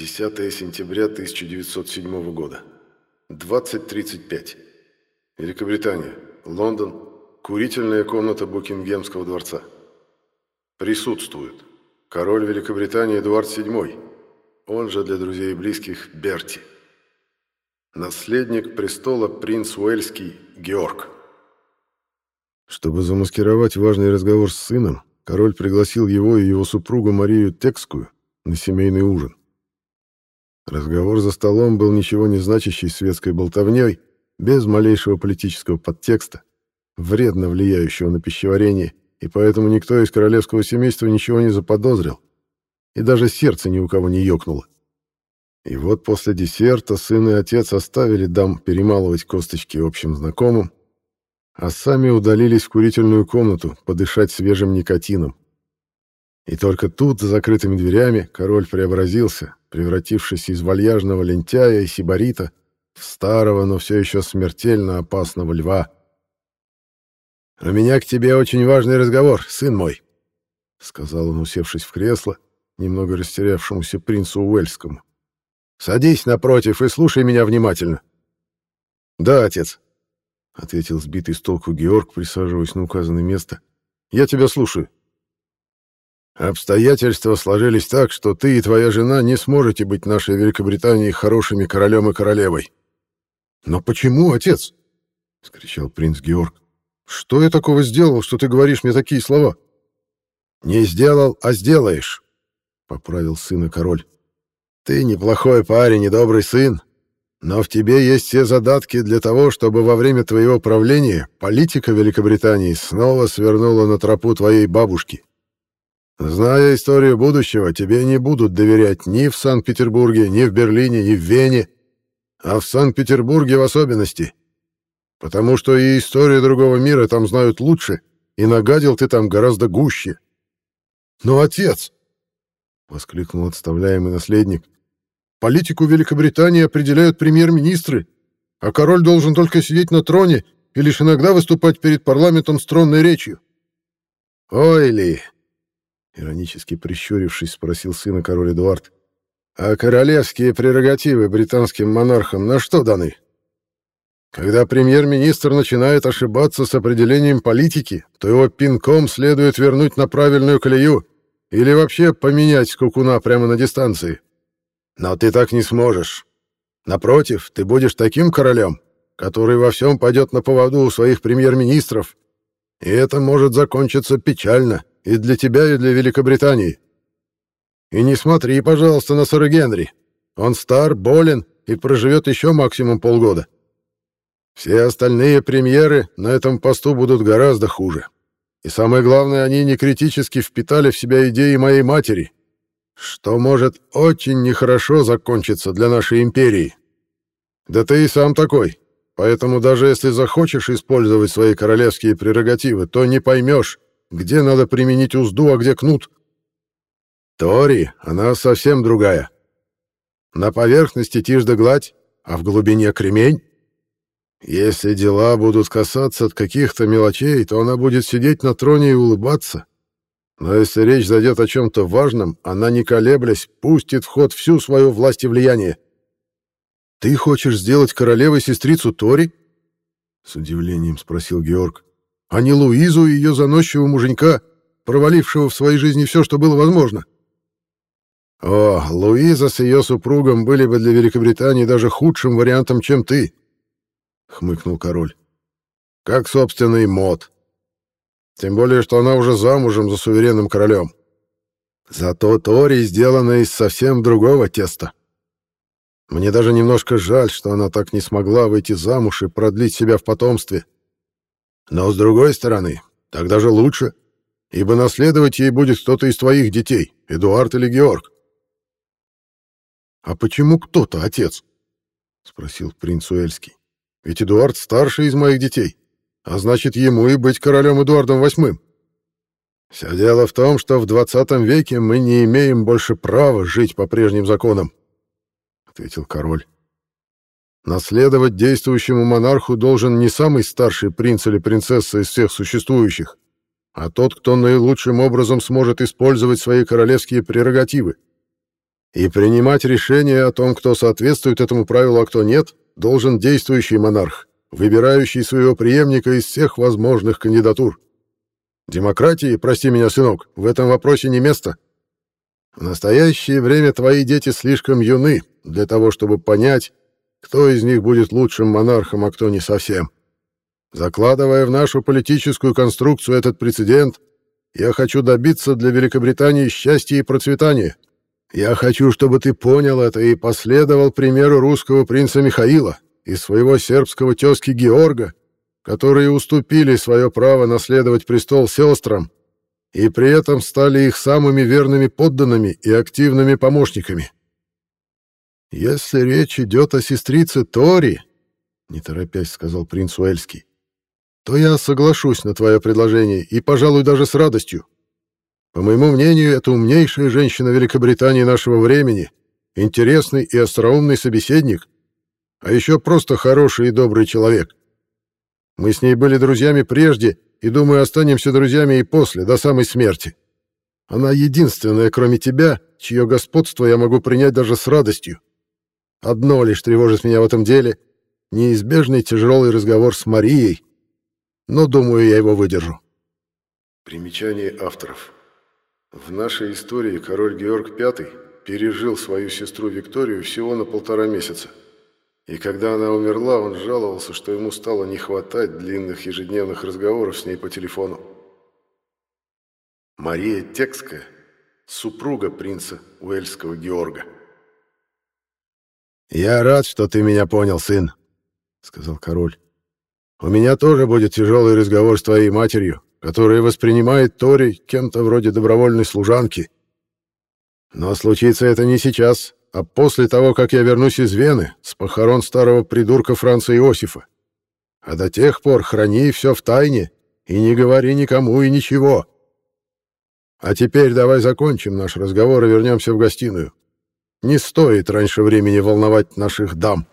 10 сентября 1907 года. 20.35. Великобритания. Лондон. Курительная комната Букингемского дворца. Присутствуют. Король Великобритании Эдуард VII, он же для друзей и близких Берти. Наследник престола принц Уэльский Георг. Чтобы замаскировать важный разговор с сыном, король пригласил его и его супругу Марию Текскую на семейный ужин. Разговор за столом был ничего не значащей светской болтовней, без малейшего политического подтекста, вредно влияющего на пищеварение, и поэтому никто из королевского семейства ничего не заподозрил, и даже сердце ни у кого не ёкнуло. И вот после десерта сын и отец оставили дам перемалывать косточки общим знакомым, а сами удалились в курительную комнату подышать свежим никотином. И только тут, за закрытыми дверями, король преобразился, превратившись из вальяжного лентяя и сибарита в старого, но все еще смертельно опасного льва. «У меня к тебе очень важный разговор, сын мой», — сказал он, усевшись в кресло, немного растерявшемуся принцу Уэльскому. «Садись напротив и слушай меня внимательно». «Да, отец», — ответил сбитый с толку Георг, присаживаясь на указанное место. «Я тебя слушаю». Обстоятельства сложились так, что ты и твоя жена не сможете быть нашей Великобритании хорошими королем и королевой. Но почему, отец? скричал принц Георг. Что я такого сделал, что ты говоришь мне такие слова? Не сделал, а сделаешь, поправил сына король. Ты неплохой парень и добрый сын, но в тебе есть все задатки для того, чтобы во время твоего правления политика Великобритании снова свернула на тропу твоей бабушки. Зная историю будущего, тебе не будут доверять ни в Санкт-Петербурге, ни в Берлине, ни в Вене, а в Санкт-Петербурге в особенности. Потому что и историю другого мира там знают лучше, и нагадил ты там гораздо гуще. «Но, отец!» — воскликнул отставляемый наследник. «Политику Великобритании определяют премьер-министры, а король должен только сидеть на троне и лишь иногда выступать перед парламентом с тронной речью». «Ой ли!» Иронически прищурившись, спросил сына король Эдуард. «А королевские прерогативы британским монархам на что даны? Когда премьер-министр начинает ошибаться с определением политики, то его пинком следует вернуть на правильную колею или вообще поменять скукуна прямо на дистанции. Но ты так не сможешь. Напротив, ты будешь таким королем, который во всем пойдет на поводу у своих премьер-министров, и это может закончиться печально и для тебя, и для Великобритании. И не смотри, пожалуйста, на сэра Генри. Он стар, болен и проживет еще максимум полгода. Все остальные премьеры на этом посту будут гораздо хуже. И самое главное, они не критически впитали в себя идеи моей матери, что может очень нехорошо закончиться для нашей империи. Да ты и сам такой, поэтому даже если захочешь использовать свои королевские прерогативы, то не поймешь, где надо применить узду, а где кнут. Тори, она совсем другая. На поверхности тишь да гладь, а в глубине кремень. Если дела будут касаться от каких-то мелочей, то она будет сидеть на троне и улыбаться. Но если речь зайдет о чем-то важном, она, не колеблясь, пустит в ход всю свою власть и влияние. «Ты хочешь сделать королевой сестрицу Тори?» — с удивлением спросил Георг а не Луизу и ее заносчивого муженька, провалившего в своей жизни все, что было возможно. О, Луиза с ее супругом были бы для Великобритании даже худшим вариантом, чем ты, — хмыкнул король. Как, собственно, и Мод. Тем более, что она уже замужем за суверенным королем. Зато Тори сделана из совсем другого теста. Мне даже немножко жаль, что она так не смогла выйти замуж и продлить себя в потомстве. — но, с другой стороны, тогда же лучше, ибо наследовать ей будет кто-то из твоих детей, Эдуард или Георг. «А почему кто-то, отец?» — спросил принц Уэльский. «Ведь Эдуард старший из моих детей, а значит, ему и быть королем Эдуардом VIII. Все дело в том, что в 20 веке мы не имеем больше права жить по прежним законам», — ответил король. Наследовать действующему монарху должен не самый старший принц или принцесса из всех существующих, а тот, кто наилучшим образом сможет использовать свои королевские прерогативы. И принимать решение о том, кто соответствует этому правилу, а кто нет, должен действующий монарх, выбирающий своего преемника из всех возможных кандидатур. Демократии, прости меня, сынок, в этом вопросе не место. В настоящее время твои дети слишком юны для того, чтобы понять, кто из них будет лучшим монархом, а кто не совсем. Закладывая в нашу политическую конструкцию этот прецедент, я хочу добиться для Великобритании счастья и процветания. Я хочу, чтобы ты понял это и последовал примеру русского принца Михаила и своего сербского тезки Георга, которые уступили свое право наследовать престол сестрам и при этом стали их самыми верными подданными и активными помощниками. Если речь идет о сестрице Тори, не торопясь сказал принц Уэльский, то я соглашусь на твое предложение и, пожалуй, даже с радостью. По моему мнению, это умнейшая женщина Великобритании нашего времени, интересный и остроумный собеседник, а еще просто хороший и добрый человек. Мы с ней были друзьями прежде и, думаю, останемся друзьями и после, до самой смерти. Она единственная, кроме тебя, чье господство я могу принять даже с радостью. Одно лишь тревожит меня в этом деле — неизбежный тяжелый разговор с Марией, но, думаю, я его выдержу. Примечание авторов. В нашей истории король Георг V пережил свою сестру Викторию всего на полтора месяца. И когда она умерла, он жаловался, что ему стало не хватать длинных ежедневных разговоров с ней по телефону. Мария Текская, супруга принца Уэльского Георга. «Я рад, что ты меня понял, сын», — сказал король. «У меня тоже будет тяжелый разговор с твоей матерью, которая воспринимает Тори кем-то вроде добровольной служанки. Но случится это не сейчас, а после того, как я вернусь из Вены с похорон старого придурка Франца Иосифа. А до тех пор храни все в тайне и не говори никому и ничего. А теперь давай закончим наш разговор и вернемся в гостиную. Не стоит раньше времени волновать наших дам.